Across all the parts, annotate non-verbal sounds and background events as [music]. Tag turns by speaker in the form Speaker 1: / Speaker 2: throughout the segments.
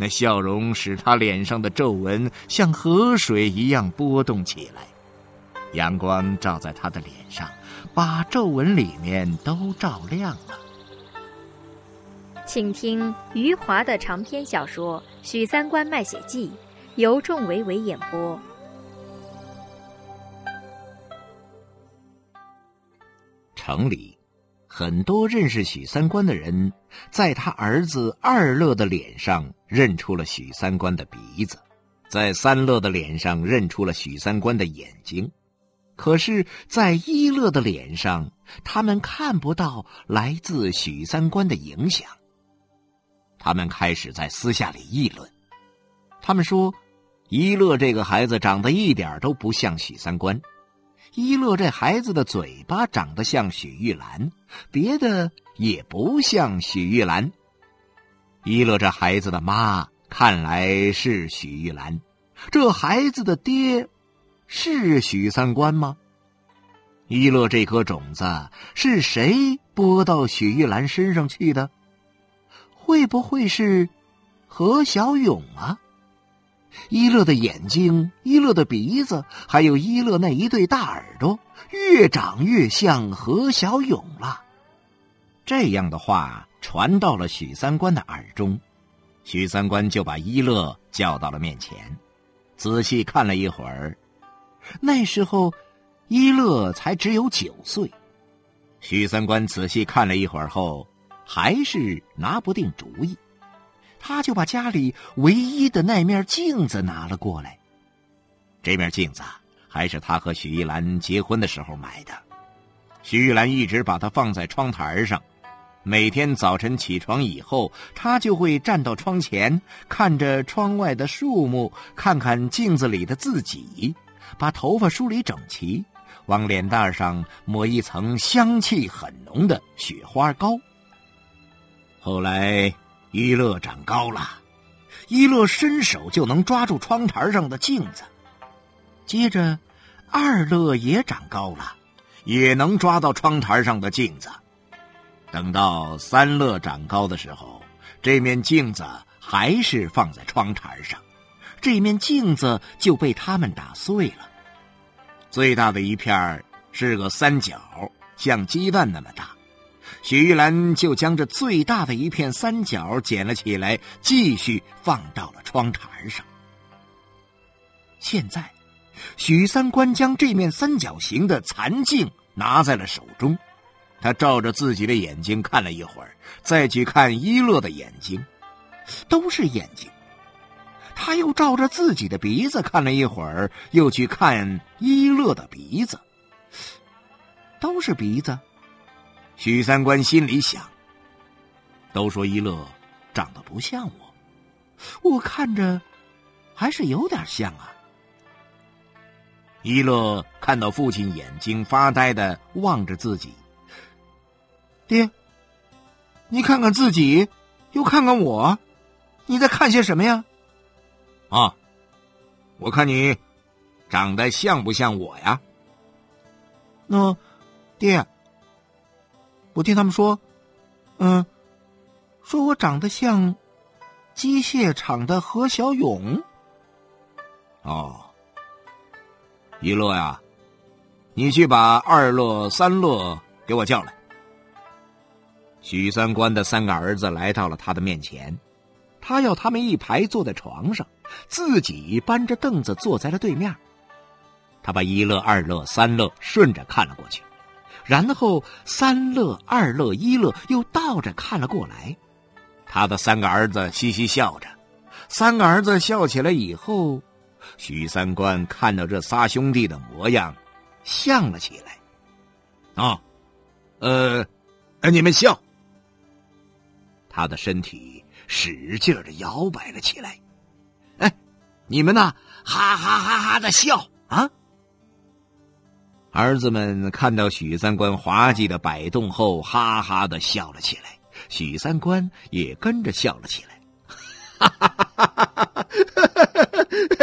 Speaker 1: 那笑容使他脸上的皱纹像河水一样波动起来。阳光照在他的脸上，把皱纹里面都照亮了。
Speaker 2: 请听余华的长篇小说《许三观卖血记》，由仲维维演播。
Speaker 1: 城里，很多认识许三观的人，在他儿子二乐的脸上认出了许三观的鼻子，在三乐的脸上认出了许三观的眼睛，可是，在一乐的脸上，他们看不到来自许三观的影响。他们开始在私下里议论，他们说：“一乐这个孩子长得一点都不像许三观。”一乐这孩子的嘴巴长得像许玉兰，别的也不像许玉兰。一乐这孩子的妈看来是许玉兰，这孩子的爹是许三观吗？一乐这颗种子是谁播到许玉兰身上去的？会不会是何小勇啊？一乐的眼睛，一乐的鼻子，还有一乐那一对大耳朵，越长越像何小勇了。这样的话传到了许三观的耳中，许三观就把一乐叫到了面前，仔细看了一会儿。那时候，一乐才只有九岁。许三观仔细看了一会儿后，还是拿不定主意。他就把家里唯一的那面镜子拿了过来。这面镜子还是他和许玉兰结婚的时候买的。许玉兰一直把它放在窗台上，每天早晨起床以后，他就会站到窗前，看着窗外的树木，看看镜子里的自己，把头发梳理整齐，往脸蛋上抹一层香气很浓的雪花膏。后来。一乐长高了，一乐伸手就能抓住窗台上的镜子。接着，二乐也长高了，也能抓到窗台上的镜子。等到三乐长高的时候，这面镜子还是放在窗台上，这面镜子就被他们打碎了。最大的一片是个三角，像鸡蛋那么大。许玉兰就将这最大的一片三角捡了起来，继续放到了窗台上。现在，许三观将这面三角形的残镜拿在了手中，他照着自己的眼睛看了一会儿，再去看一乐的眼睛，都是眼睛。他又照着自己的鼻子看了一会儿，又去看一乐的鼻子，都是鼻子。许三观心里想：“都说一乐长得不像我，我看着还是有点像啊。”一乐看到父亲眼睛发呆的望着自己，爹，你看看自己，又看看我，你在看些什么呀？啊，我看你长得像不像我呀？那，爹。我听他们说，嗯，说我长得像机械厂的何小勇。哦，一乐呀，你去把二乐、三乐给我叫来。许三观的三个儿子来到了他的面前，他要他们一排坐在床上，自己搬着凳子坐在了对面。他把一乐、二乐、三乐顺着看了过去。然后，三乐、二乐、一乐又倒着看了过来。他的三个儿子嘻嘻笑着。三个儿子笑起来以后，许三观看到这仨兄弟的模样，笑了起来。啊，呃，你们笑。他的身体使劲的摇摆了起来。哎你们呢，哈哈哈哈的笑啊！儿子们看到许三观滑稽的摆动后，哈哈的笑了起来。许三观也跟着笑了起来。哈哈哈哈哈哈！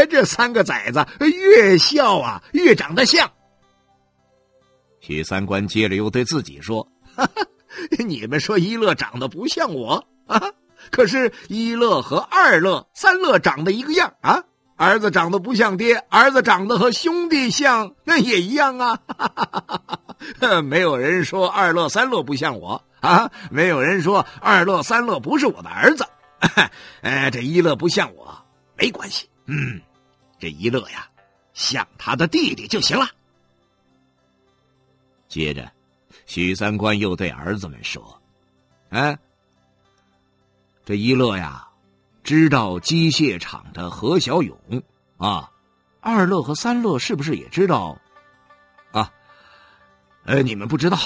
Speaker 1: 这三个崽子越笑啊，越长得像。许三观接着又对自己说：“哈哈，你们说一乐长得不像我啊？[laughs] 可是，一乐和二乐、三乐长得一个样啊。”儿子长得不像爹，儿子长得和兄弟像，那也一样啊！[laughs] 没有人说二乐三乐不像我啊，没有人说二乐三乐不是我的儿子。[laughs] 哎，这一乐不像我没关系，嗯，这一乐呀，像他的弟弟就行了。接着，许三观又对儿子们说：“哎，这一乐呀。”知道机械厂的何小勇啊，二乐和三乐是不是也知道？啊，呃，你们不知道，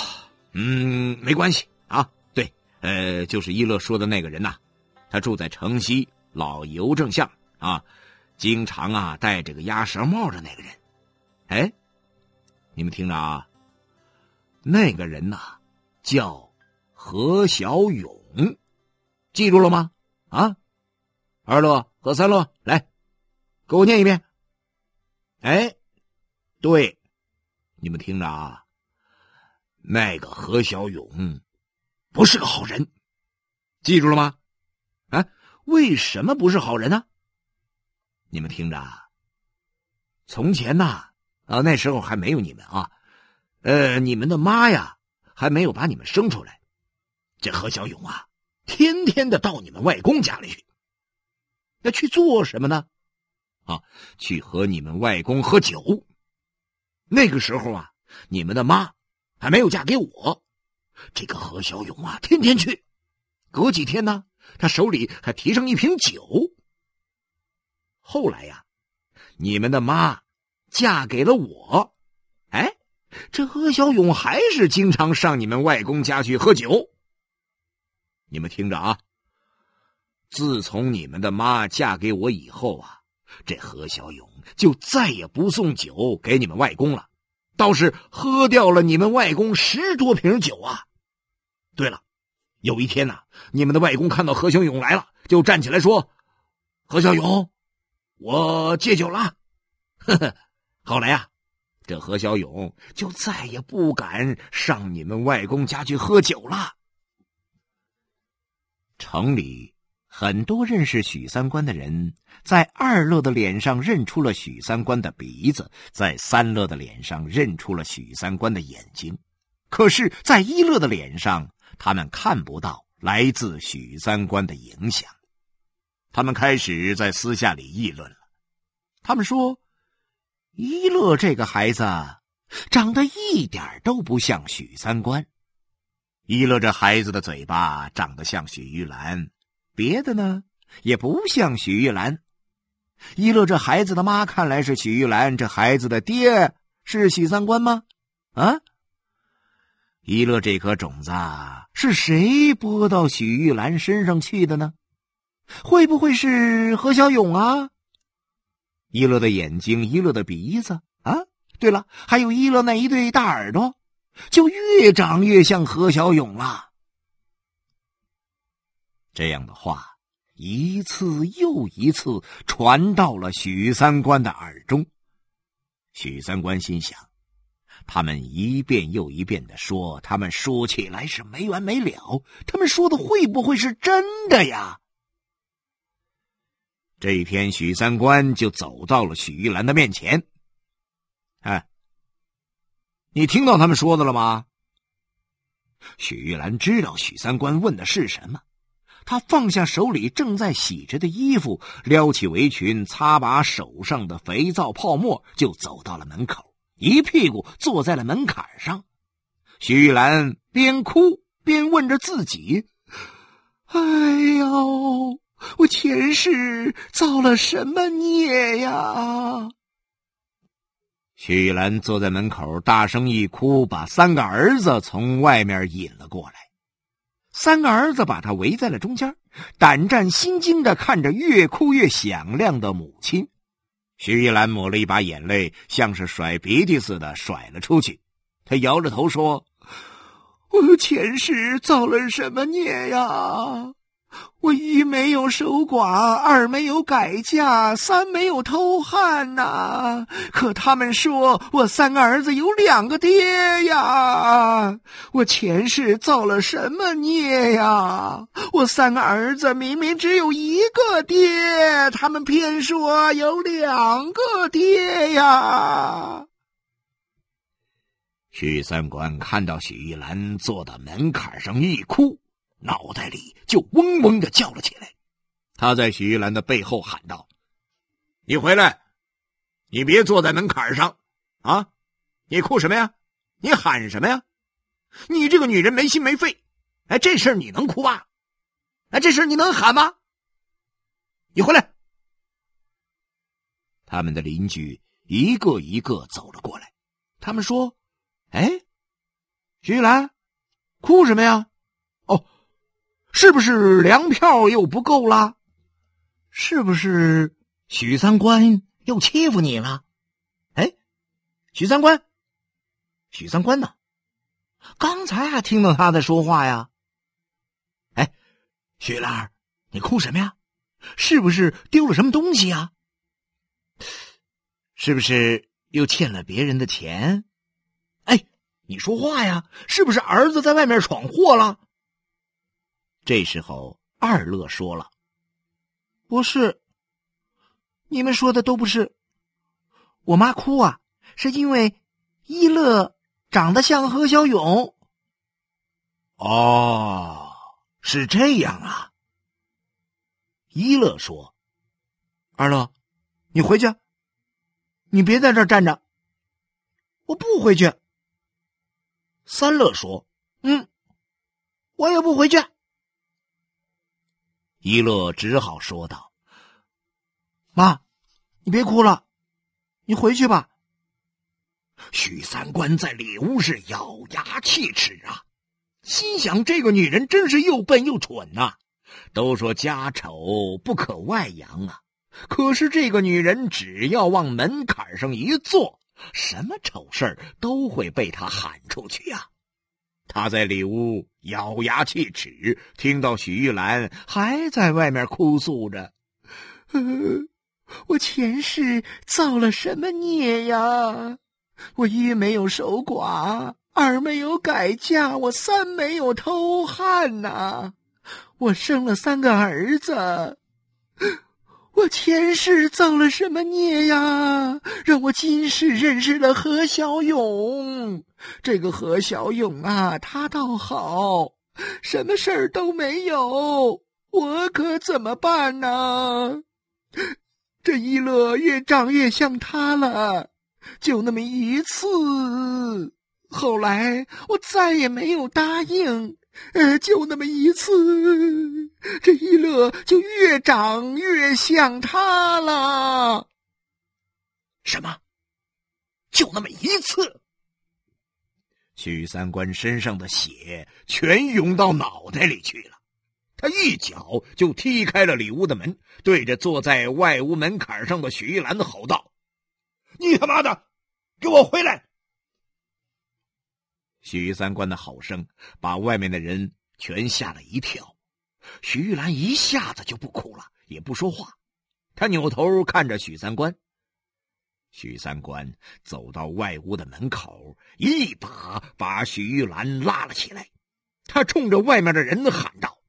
Speaker 1: 嗯，没关系啊。对，呃，就是一乐说的那个人呐，他住在城西老邮政巷啊，经常啊戴这个鸭舌帽的那个人。哎，你们听着啊，那个人呐叫何小勇，记住了吗？啊。二乐和三乐，来，给我念一遍。哎，对，你们听着啊，那个何小勇不是个好人，记住了吗？啊，为什么不是好人呢？你们听着，从前呐，啊，那时候还没有你们啊，呃，你们的妈呀，还没有把你们生出来，这何小勇啊，天天的到你们外公家里去。要去做什么呢？啊，去和你们外公喝酒。那个时候啊，你们的妈还没有嫁给我。这个何小勇啊，天天去，隔几天呢，他手里还提上一瓶酒。后来呀，你们的妈嫁给了我。哎，这何小勇还是经常上你们外公家去喝酒。你们听着啊。自从你们的妈嫁给我以后啊，这何小勇就再也不送酒给你们外公了，倒是喝掉了你们外公十多瓶酒啊。对了，有一天呐，你们的外公看到何小勇来了，就站起来说：“何小勇，我戒酒了。”呵呵，后来呀，这何小勇就再也不敢上你们外公家去喝酒了。城里。很多认识许三观的人，在二乐的脸上认出了许三观的鼻子，在三乐的脸上认出了许三观的眼睛，可是，在一乐的脸上，他们看不到来自许三观的影响。他们开始在私下里议论了。他们说：“一乐这个孩子长得一点都不像许三观。一乐这孩子的嘴巴长得像许玉兰。”别的呢，也不像许玉兰。一乐这孩子的妈看来是许玉兰，这孩子的爹是许三观吗？啊！一乐这颗种子是谁播到许玉兰身上去的呢？会不会是何小勇啊？一乐的眼睛，一乐的鼻子啊！对了，还有一乐那一对大耳朵，就越长越像何小勇了。这样的话，一次又一次传到了许三观的耳中。许三观心想：他们一遍又一遍的说，他们说起来是没完没了。他们说的会不会是真的呀？这一天，许三观就走到了许玉兰的面前。哎，你听到他们说的了吗？许玉兰知道许三观问的是什么。他放下手里正在洗着的衣服，撩起围裙，擦把手上的肥皂泡沫，就走到了门口，一屁股坐在了门槛上。徐玉兰边哭边问着自己：“哎呦，我前世造了什么孽呀？”徐玉兰坐在门口，大声一哭，把三个儿子从外面引了过来。三个儿子把他围在了中间，胆战心惊的看着越哭越响亮的母亲。徐玉兰抹了一把眼泪，像是甩鼻涕似的甩了出去。她摇着头说：“我前世造了什么孽呀？”我一没有守寡，二没有改嫁，三没有偷汉呐。可他们说我三个儿子有两个爹呀！我前世造了什么孽呀？我三个儿子明明只有一个爹，他们偏说有两个爹呀！许三观看到许玉兰坐到门槛上一哭。脑袋里就嗡嗡的叫了起来，他在许玉兰的背后喊道：“你回来，你别坐在门槛上，啊！你哭什么呀？你喊什么呀？你这个女人没心没肺！哎，这事儿你能哭吧？哎，这事儿你能喊吗？你回来！”他们的邻居一个一个走了过来，他们说：“哎，许玉兰，哭什么呀？”是不是粮票又不够了？是不是许三观又欺负你了？哎，许三观，许三观呢？刚才还听到他在说话呀。哎，许兰你哭什么呀？是不是丢了什么东西呀？是不是又欠了别人的钱？哎，你说话呀！是不是儿子在外面闯祸了？这时候，二乐说了：“不是，你们说的都不是。我妈哭啊，是因为一乐长得像何小勇。”哦，是这样啊。一乐说：“二乐，你回去，你别在这站着。”我不回去。三乐说：“嗯，我也不回去。”一乐只好说道：“妈，你别哭了，你回去吧。”许三观在里屋是咬牙切齿啊，心想：这个女人真是又笨又蠢呐！都说家丑不可外扬啊，可是这个女人只要往门槛上一坐，什么丑事都会被她喊出去呀。他在里屋咬牙切齿，听到许玉兰还在外面哭诉着：“ [laughs] 我前世造了什么孽呀？我一没有守寡，二没有改嫁，我三没有偷汉呐！我生了三个儿子。”我前世造了什么孽呀？让我今世认识了何小勇。这个何小勇啊，他倒好，什么事儿都没有。我可怎么办呢？这一乐越长越像他了，就那么一次。后来我再也没有答应。呃，就那么一次，这一乐就越长越像他了。什么？就那么一次？许三观身上的血全涌到脑袋里去了，他一脚就踢开了里屋的门，对着坐在外屋门槛上的许玉兰吼道：“你他妈的，给我回来！”许三观的吼声把外面的人全吓了一跳，许玉兰一下子就不哭了，也不说话。他扭头看着许三观。许三观走到外屋的门口，一把把许玉兰拉了起来。他冲着外面的人喊道：“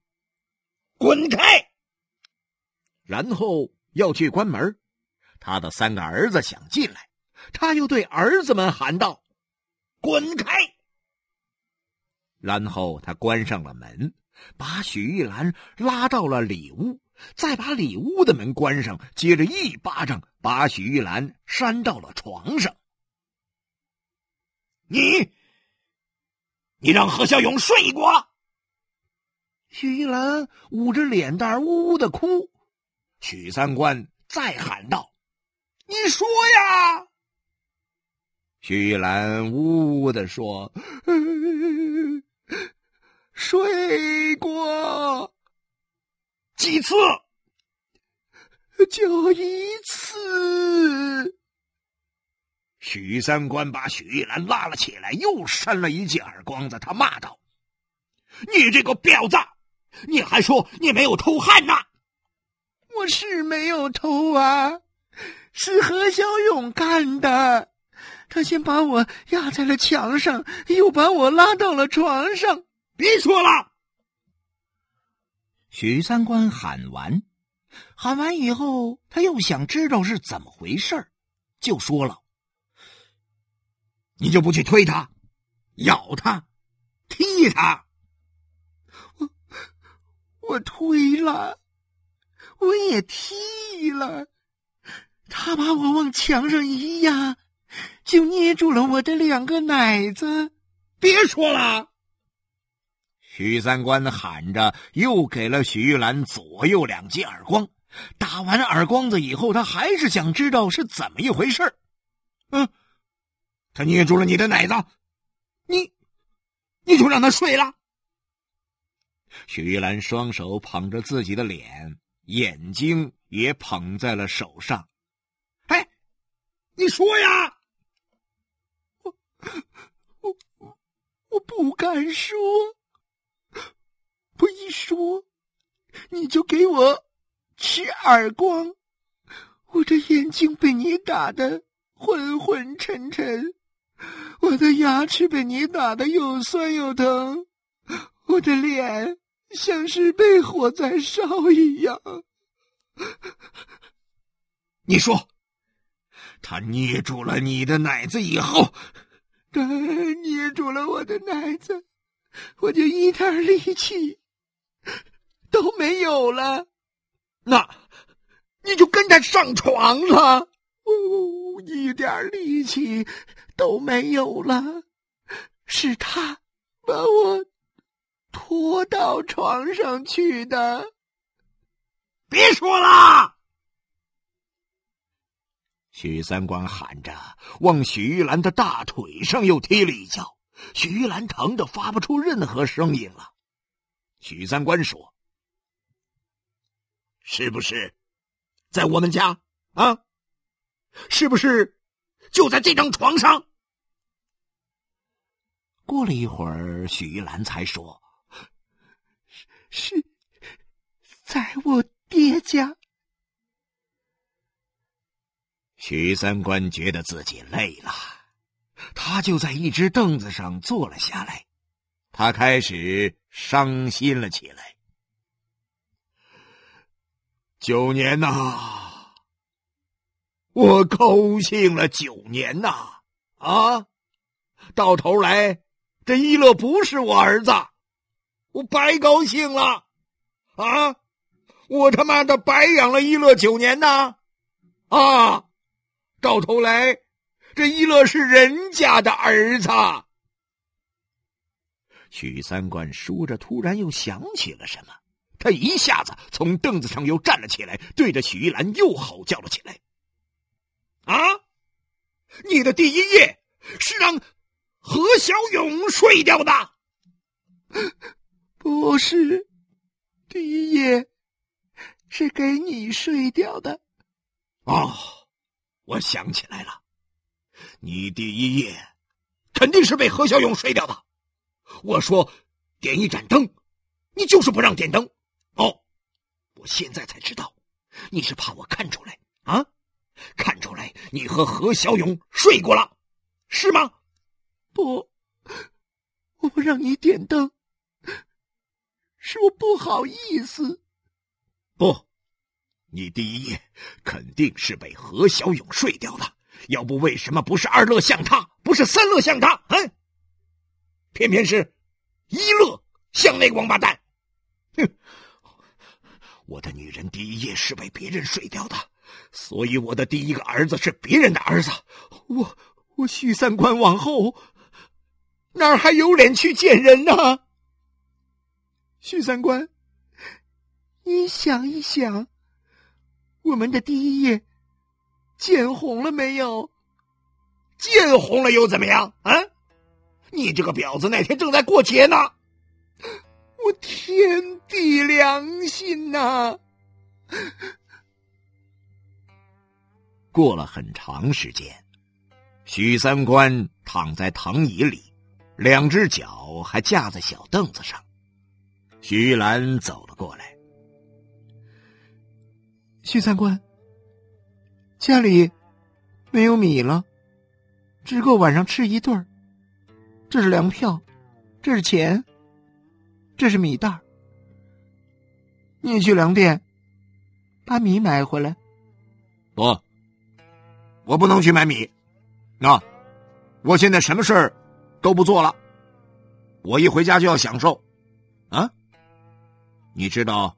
Speaker 1: 滚开！”然后要去关门。他的三个儿子想进来，他又对儿子们喊道：“滚开！”然后他关上了门，把许玉兰拉到了里屋，再把里屋的门关上，接着一巴掌把许玉兰扇到了床上。你，你让何小勇睡过？许玉兰捂着脸蛋呜呜的哭。许三观再喊道：“你说呀！”许玉兰呜呜的说。睡过几次？就一次。许三观把许玉兰拉了起来，又扇了一记耳光子。他骂道：“你这个婊子！你还说你没有偷汉呢？
Speaker 3: 我是没有偷啊，是何小勇干的。他先把我压在了墙上，又把我拉到了床上。
Speaker 1: 别说了！”
Speaker 3: 许三观喊完，喊完以后，他又想知道是怎么回事就说了。
Speaker 1: 你就不去推他、咬他、踢他？
Speaker 3: 我我推了，我也踢了。他把我往墙上一压，就捏住了我的两个奶子。
Speaker 1: 别说了！许三观喊着，又给了许玉兰左右两记耳光。打完耳光子以后，他还是想知道是怎么一回事嗯。他捏住了你的奶子，你，你就让他睡了。许玉兰双手捧着自己的脸，眼睛也捧在了手上。哎，你说呀！
Speaker 3: 我，我，我不敢说。说，你就给我吃耳光，我的眼睛被你打的昏昏沉沉。我的牙齿被你打的又酸又疼，我的脸像是被火在烧一样。
Speaker 1: 你说，他捏住了你的奶子以后，
Speaker 3: 他捏住了我的奶子，我就一点力气都没有了。
Speaker 1: 那，你就跟他上床了。
Speaker 3: 哦，一点力气都没有了，是他把我拖到床上去的。
Speaker 1: 别说了！许三观喊着，往许玉兰的大腿上又踢了一脚。许玉兰疼得发不出任何声音了。许三观说：“是不是在我们家啊？”是不是就在这张床上？
Speaker 3: 过了一会儿，许玉兰才说：“是，在我爹家。”
Speaker 1: 许三观觉得自己累了，他就在一只凳子上坐了下来，他开始伤心了起来。九年呐！我高兴了九年呐，啊，到头来这一乐不是我儿子，我白高兴了，啊，我他妈的白养了一乐九年呐，啊，到头来这一乐是人家的儿子。许三观说着，突然又想起了什么，他一下子从凳子上又站了起来，对着许玉兰又吼叫了起来。啊！你的第一夜是让何小勇睡掉的？
Speaker 3: 不是，第一夜是给你睡掉的。
Speaker 1: 哦，我想起来了，你第一夜肯定是被何小勇睡掉的。我说点一盏灯，你就是不让点灯。哦，我现在才知道，你是怕我看出来啊。看出来，你和何小勇睡过了，是吗？
Speaker 3: 不，我不让你点灯，是我不好意思。
Speaker 1: 不，你第一夜肯定是被何小勇睡掉的，要不为什么不是二乐像他，不是三乐像他？嗯，偏偏是一乐像那个王八蛋。哼，我的女人第一夜是被别人睡掉的。所以我的第一个儿子是别人的儿子，我我许三观往后哪儿还有脸去见人呢？
Speaker 3: 许三观，你想一想，我们的第一夜见红了没有？
Speaker 1: 见红了又怎么样？啊，你这个婊子，那天正在过节呢。
Speaker 3: 我天地良心呐！
Speaker 1: 过了很长时间，许三观躺在藤椅里，两只脚还架在小凳子上。徐玉兰走了过来，
Speaker 3: 许三观，家里没有米了，只够晚上吃一顿这是粮票，这是钱，这是米袋你去粮店把米买回来。
Speaker 1: 不，我不能去买米。那，我现在什么事儿都不做了。我一回家就要享受，啊？你知道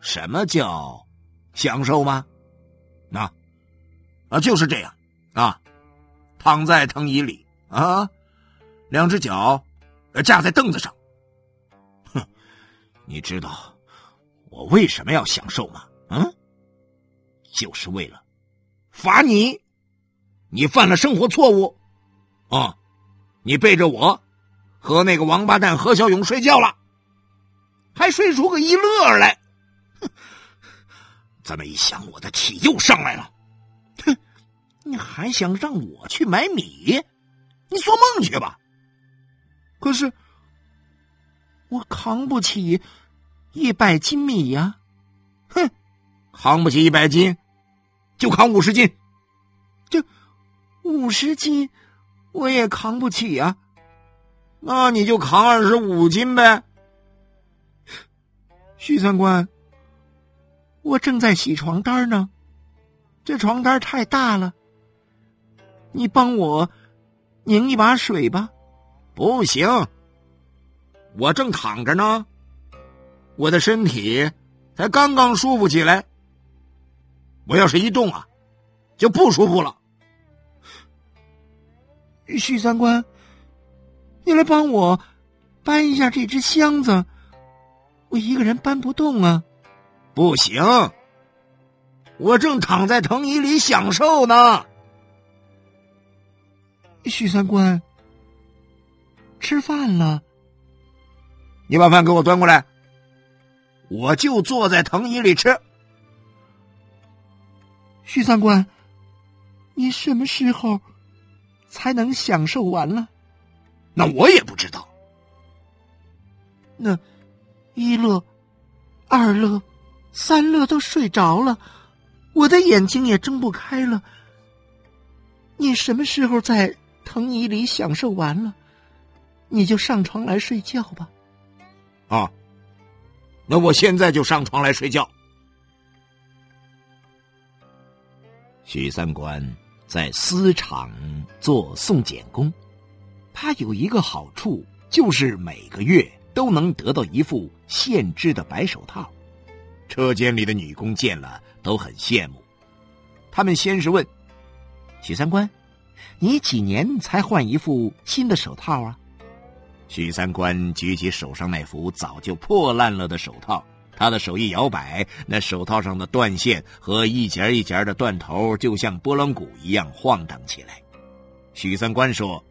Speaker 1: 什么叫享受吗？那，啊，就是这样啊，躺在藤椅里啊，两只脚架在凳子上。你知道我为什么要享受吗？嗯，就是为了罚你，你犯了生活错误啊！你背着我和那个王八蛋何小勇睡觉了。还睡出个一乐来，哼！这么一想，我的气又上来了。哼！你还想让我去买米？你做梦去吧！
Speaker 3: 可是我扛不起一百斤米呀！
Speaker 1: 哼！扛不起一百斤，就扛五十斤。
Speaker 3: 这五十斤我也扛不起呀。
Speaker 1: 那你就扛二十五斤呗。
Speaker 3: 徐三观，我正在洗床单呢，这床单太大了，你帮我拧一把水吧。
Speaker 1: 不行，我正躺着呢，我的身体才刚刚舒服起来，我要是一动啊，就不舒服了。
Speaker 3: 许三观，你来帮我搬一下这只箱子。我一个人搬不动啊！
Speaker 1: 不行，我正躺在藤椅里享受呢。
Speaker 3: 许三观，吃饭了，
Speaker 1: 你把饭给我端过来，我就坐在藤椅里吃。
Speaker 3: 徐三官，你什么时候才能享受完了？
Speaker 1: 那我也不知道。
Speaker 3: 那。一乐、二乐、三乐都睡着了，我的眼睛也睁不开了。你什么时候在藤椅里享受完了，你就上床来睡觉吧。
Speaker 1: 啊，那我现在就上床来睡觉。许三观在丝厂做送检工，他有一个好处，就是每个月。都能得到一副现织的白手套，车间里的女工见了都很羡慕。他们先是问：“许三观，你几年才换一副新的手套啊？”许三观举起手上那副早就破烂了的手套，他的手一摇摆，那手套上的断线和一节一节的断头就像拨浪鼓一样晃荡起来。许三观说：“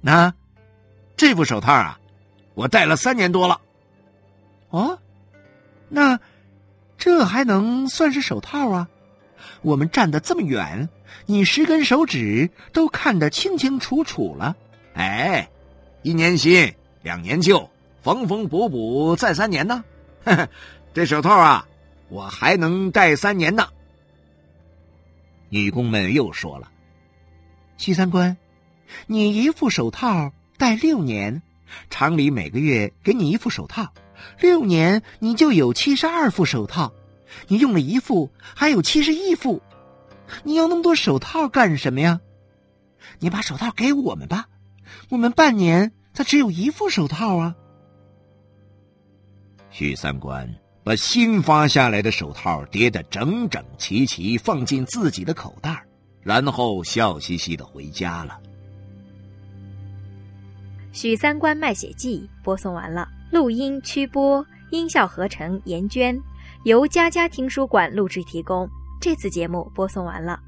Speaker 1: 那这副手套啊。”我戴了三年多了，
Speaker 3: 哦，那这还能算是手套啊？我们站得这么远，你十根手指都看得清清楚楚了。
Speaker 1: 哎，一年新，两年旧，缝缝补补再三年呢。[laughs] 这手套啊，我还能戴三年呢。女工们又说了：“
Speaker 3: 徐三观，你一副手套戴六年。”厂里每个月给你一副手套，六年你就有七十二副手套。你用了一副，还有七十一副。你要那么多手套干什么呀？你把手套给我们吧，我们半年才只有一副手套啊。
Speaker 1: 许三观把新发下来的手套叠得整整齐齐，放进自己的口袋，然后笑嘻嘻的回家了。
Speaker 2: 《许三观卖血记》播送完了，录音、曲播、音效合成严娟，由佳佳听书馆录制提供。这次节目播送完了。